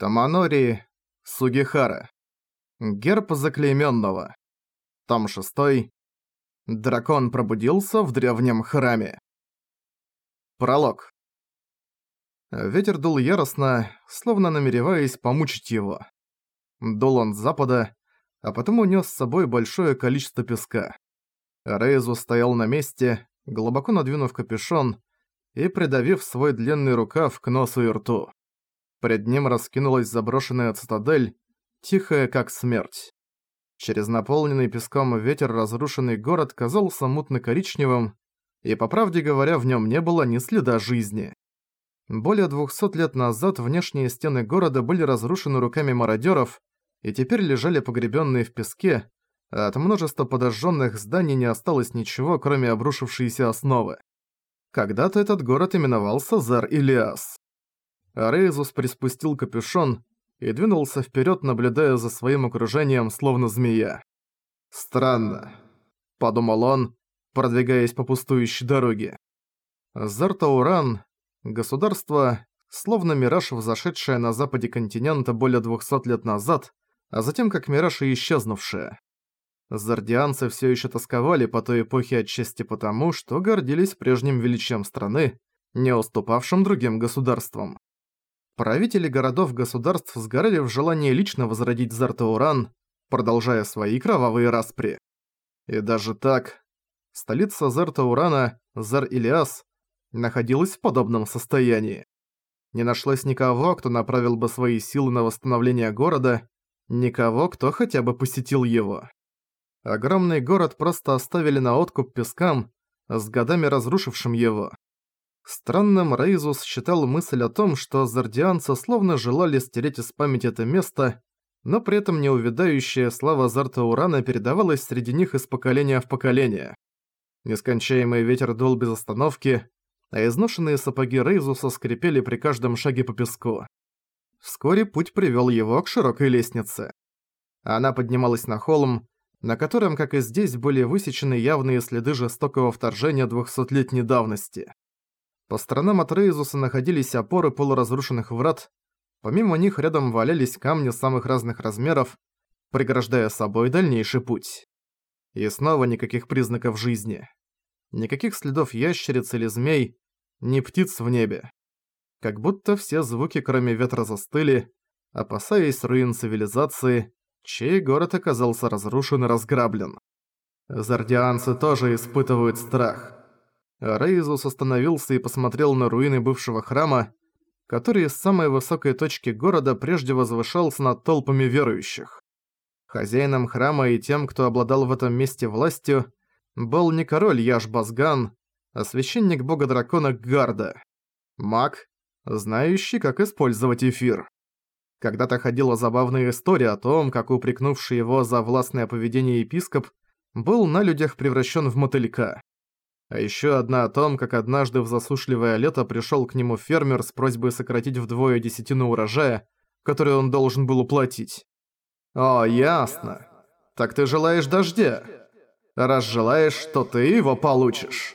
Таманори Сугихара. Герб заклеймённого. Том 6. Дракон пробудился в древнем храме. Пролог. Ветер дул яростно, словно намереваясь помучить его. Дул он с запада, а потом унес с собой большое количество песка. Рейзу стоял на месте, глубоко надвинув капюшон и придавив свой длинный рукав к носу и рту. Пред ним раскинулась заброшенная цитадель, тихая как смерть. Через наполненный песком ветер разрушенный город казался мутно-коричневым, и, по правде говоря, в нем не было ни следа жизни. Более двухсот лет назад внешние стены города были разрушены руками мародеров и теперь лежали погребенные в песке, а от множества подожженных зданий не осталось ничего, кроме обрушившейся основы. Когда-то этот город именовался Зар-Илиас. Рейзус приспустил капюшон и двинулся вперед, наблюдая за своим окружением, словно змея. «Странно», — подумал он, продвигаясь по пустующей дороге. Зартауран — государство, словно мираж, взошедшее на западе континента более 200 лет назад, а затем как мираж и исчезнувшее. Зардианцы все еще тосковали по той эпохе отчасти потому, что гордились прежним величием страны, не уступавшим другим государствам. Правители городов-государств сгорали в желании лично возродить Зартауран, продолжая свои кровавые распри. И даже так, столица Зартаурана, Зар-Илиас, находилась в подобном состоянии. Не нашлось никого, кто направил бы свои силы на восстановление города, никого, кто хотя бы посетил его. Огромный город просто оставили на откуп пескам, с годами разрушившим его. Странным Рейзус считал мысль о том, что зардианцы словно желали стереть из памяти это место, но при этом неувядающая слава Зартаурана передавалась среди них из поколения в поколение. Нескончаемый ветер дул без остановки, а изношенные сапоги Рейзуса скрипели при каждом шаге по песку. Вскоре путь привел его к широкой лестнице. Она поднималась на холм, на котором, как и здесь, были высечены явные следы жестокого вторжения двухсотлетней давности. По сторонам от Рейзуса находились опоры полуразрушенных врат, помимо них рядом валялись камни самых разных размеров, преграждая собой дальнейший путь. И снова никаких признаков жизни. Никаких следов ящериц или змей, ни птиц в небе. Как будто все звуки, кроме ветра, застыли, опасаясь руин цивилизации, чей город оказался разрушен и разграблен. Зардианцы тоже испытывают страх. Рейзус остановился и посмотрел на руины бывшего храма, который с самой высокой точки города прежде возвышался над толпами верующих. Хозяином храма и тем, кто обладал в этом месте властью, был не король Яш-Базган, а священник бога-дракона Гарда. Маг, знающий, как использовать эфир. Когда-то ходила забавная история о том, как упрекнувший его за властное поведение епископ был на людях превращен в мотылька. А еще одна о том, как однажды в засушливое лето пришел к нему фермер с просьбой сократить вдвое десятину урожая, который он должен был уплатить. «О, ясно. Так ты желаешь дождя. Раз желаешь, то ты его получишь».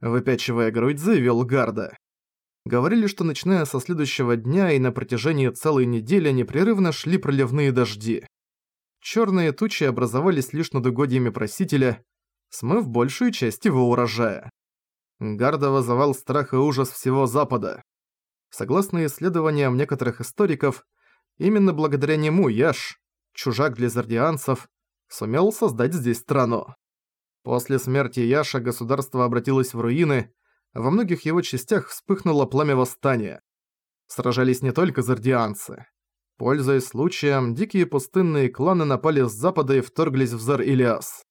Выпячивая грудь, заявил Гарда. Говорили, что начиная со следующего дня и на протяжении целой недели непрерывно шли проливные дожди. Черные тучи образовались лишь над угодьями просителя, смыв большую часть его урожая. Гарда вызывал страх и ужас всего Запада. Согласно исследованиям некоторых историков, именно благодаря нему Яш, чужак для зардианцев, сумел создать здесь страну. После смерти Яша государство обратилось в руины, а во многих его частях вспыхнуло пламя восстания. Сражались не только зардианцы. Пользуясь случаем, дикие пустынные кланы напали с запада и вторглись в Зар-Илиас.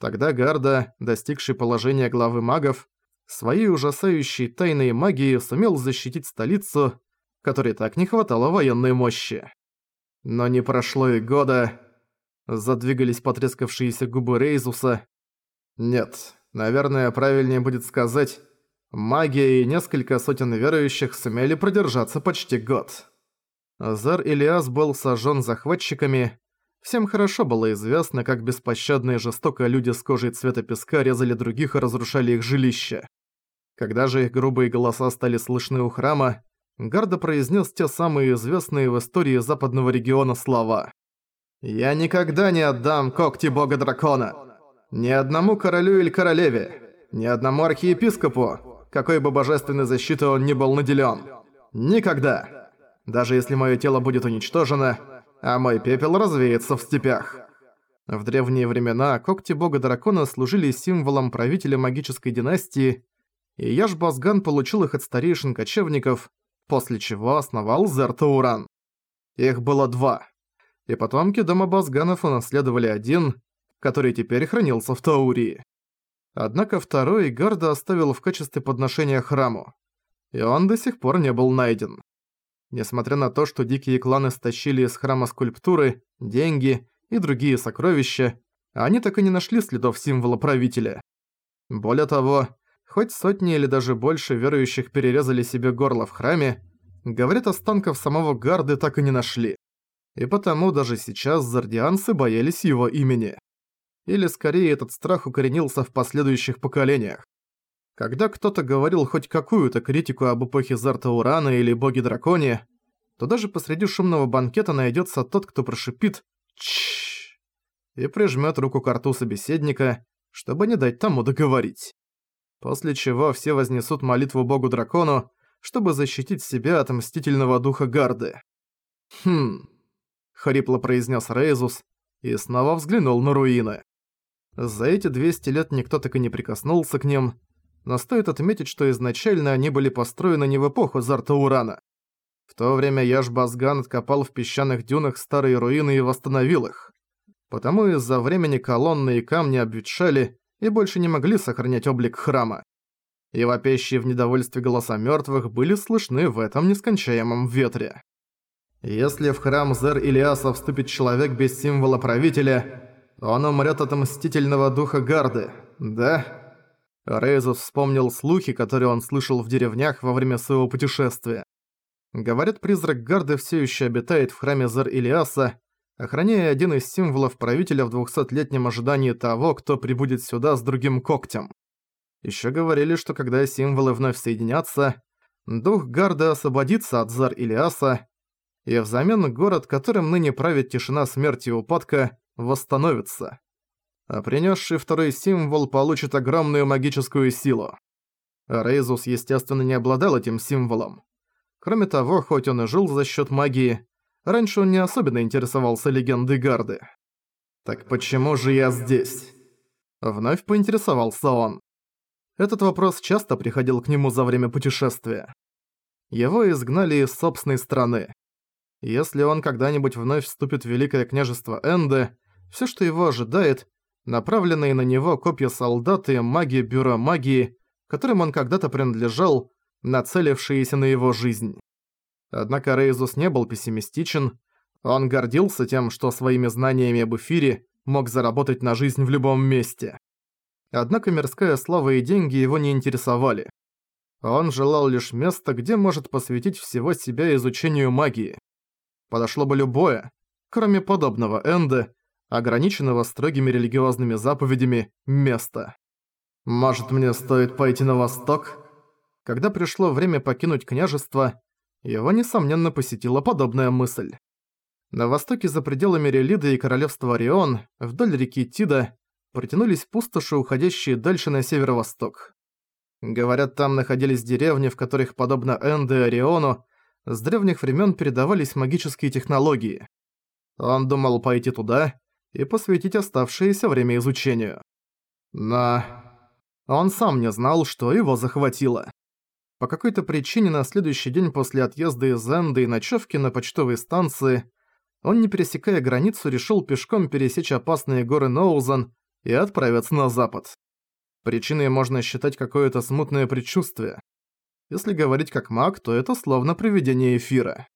Тогда Гарда, достигший положения главы магов, своей ужасающей тайной магией сумел защитить столицу, которой так не хватало военной мощи. Но не прошло и года. Задвигались потрескавшиеся губы Рейзуса. Нет, наверное, правильнее будет сказать, магия и несколько сотен верующих сумели продержаться почти год. Зар Илиас был сожжен захватчиками, Всем хорошо было известно, как беспощадно и жестоко люди с кожей цвета песка резали других и разрушали их жилища. Когда же их грубые голоса стали слышны у храма, Гарда произнес те самые известные в истории западного региона слова. «Я никогда не отдам когти бога дракона! Ни одному королю или королеве, ни одному архиепископу, какой бы божественной защитой он ни был наделен. Никогда! Даже если мое тело будет уничтожено, а мой пепел развеется в степях». В древние времена когти бога дракона служили символом правителя магической династии, и Яшбазган получил их от старейшин кочевников, после чего основал Зертауран. Их было два, и потомки дома Базганов унаследовали один, который теперь хранился в Таурии. Однако второй Гарда оставил в качестве подношения храму, и он до сих пор не был найден. Несмотря на то, что дикие кланы стащили из храма скульптуры, деньги и другие сокровища, они так и не нашли следов символа правителя. Более того, хоть сотни или даже больше верующих перерезали себе горло в храме, говорят, останков самого Гарды так и не нашли. И потому даже сейчас зардианцы боялись его имени. Или скорее этот страх укоренился в последующих поколениях. Когда кто-то говорил хоть какую-то критику об эпохе Зарта Урана или боге-драконе, то даже посреди шумного банкета найдется тот, кто прошипит «Чшшш» и прижмет руку к рту собеседника, чтобы не дать тому договорить. После чего все вознесут молитву богу-дракону, чтобы защитить себя от мстительного духа Гарды. «Хм...» — хрипло произнес Рейзус и снова взглянул на руины. За эти 200 лет никто так и не прикоснулся к ним, но стоит отметить, что изначально они были построены не в эпоху Зарта Урана. В то время Яш-Базган откопал в песчаных дюнах старые руины и восстановил их. Потому из-за времени колонны и камни обветшали и больше не могли сохранять облик храма. И вопящие в недовольстве голоса мертвых были слышны в этом нескончаемом ветре. Если в храм Зер Илиаса вступит человек без символа правителя, он умрет от мстительного духа Гарды, да? Рейзус вспомнил слухи, которые он слышал в деревнях во время своего путешествия. Говорят, призрак Гарды все еще обитает в храме Зар-Илиаса, охраняя один из символов правителя в двухсотлетнем ожидании того, кто прибудет сюда с другим когтем. Еще говорили, что когда символы вновь соединятся, дух Гарды освободится от Зар-Илиаса, и взамен город, которым ныне правит тишина смерти и упадка, восстановится. А принесший второй символ получит огромную магическую силу. Рейзус, естественно, не обладал этим символом. Кроме того, хоть он и жил за счет магии, раньше он не особенно интересовался легендой Гарды. «Так почему же я здесь?» Вновь поинтересовался он. Этот вопрос часто приходил к нему за время путешествия. Его изгнали из собственной страны. Если он когда-нибудь вновь вступит в Великое княжество Энде, все, что его ожидает, направленные на него копья солдат и маги Бюро магии, которым он когда-то принадлежал, нацелившиеся на его жизнь. Однако Рейзус не был пессимистичен, он гордился тем, что своими знаниями об эфире мог заработать на жизнь в любом месте. Однако мирская слава и деньги его не интересовали. Он желал лишь места, где может посвятить всего себя изучению магии. Подошло бы любое, кроме подобного Энда, ограниченного строгими религиозными заповедями, места. «Может, мне стоит пойти на восток?» Когда пришло время покинуть княжество, его, несомненно, посетила подобная мысль. На востоке за пределами Релиды и королевства Орион, вдоль реки Тида, протянулись пустоши, уходящие дальше на северо-восток. Говорят, там находились деревни, в которых, подобно Энде и Ориону, с древних времен передавались магические технологии. Он думал пойти туда и посвятить оставшееся время изучению. Но он сам не знал, что его захватило. По какой-то причине на следующий день после отъезда из Энды и ночевки на почтовой станции он, не пересекая границу, решил пешком пересечь опасные горы Ноузан и отправиться на запад. Причиной можно считать какое-то смутное предчувствие. Если говорить как маг, то это словно привидение эфира.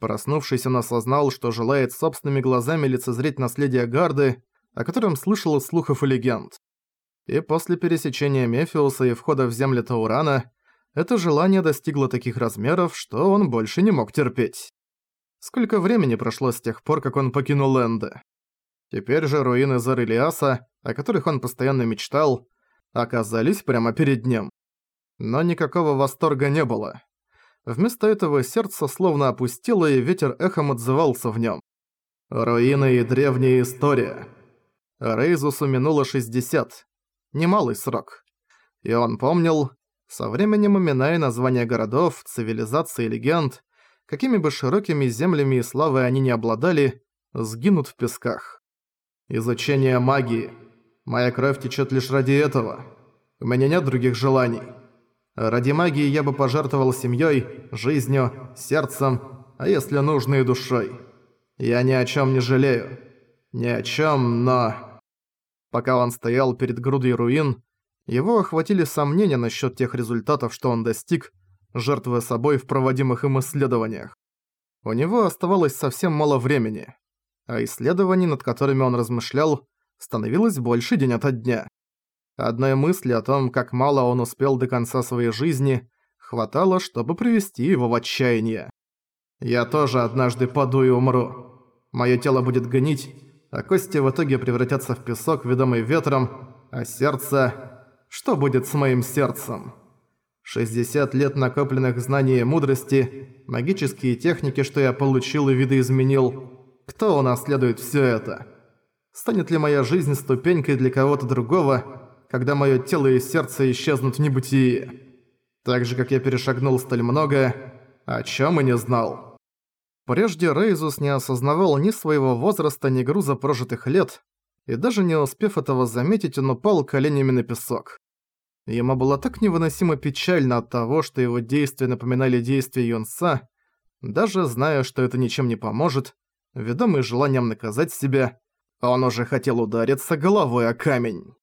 Проснувшись, он осознал, что желает собственными глазами лицезреть наследие Гарды, о котором слышал из слухов и легенд. И после пересечения Мефиуса и входа в земли Таурана, это желание достигло таких размеров, что он больше не мог терпеть. Сколько времени прошло с тех пор, как он покинул Энде? Теперь же руины Зарелиаса, о которых он постоянно мечтал, оказались прямо перед ним. Но никакого восторга не было. Вместо этого сердце словно опустило, и ветер эхом отзывался в нем. Руины и древняя история. Рейзусу минуло 60. Немалый срок. И он помнил, со временем имена и названия городов, цивилизаций и легенд, какими бы широкими землями и славой они не обладали, сгинут в песках. Изучение магии. Моя кровь течет лишь ради этого. У меня нет других желаний. Ради магии я бы пожертвовал семьей, жизнью, сердцем, а если нужно и душой. Я ни о чем не жалею. Ни о чем, но... Пока он стоял перед грудой руин, его охватили сомнения насчет тех результатов, что он достиг, жертвуя собой в проводимых им исследованиях. У него оставалось совсем мало времени, а исследований, над которыми он размышлял, становилось больше день ото дня. Одной мысли о том, как мало он успел до конца своей жизни, хватало, чтобы привести его в отчаяние. «Я тоже однажды паду и умру. Моё тело будет гнить, а кости в итоге превратятся в песок, ведомый ветром, а сердце... Что будет с моим сердцем?» 60 лет накопленных знаний и мудрости, магические техники, что я получил и видоизменил. Кто унаследует всё это? Станет ли моя жизнь ступенькой для кого-то другого, когда моё тело и сердце исчезнут в небытии. Так же, как я перешагнул столь многое, о чём и не знал. Прежде Рейзус не осознавал ни своего возраста, ни груза прожитых лет, и даже не успев этого заметить, он упал коленями на песок. Ему было так невыносимо печально от того, что его действия напоминали действия Юнса, даже зная, что это ничем не поможет, ведомый желанием наказать себя, он уже хотел удариться головой о камень.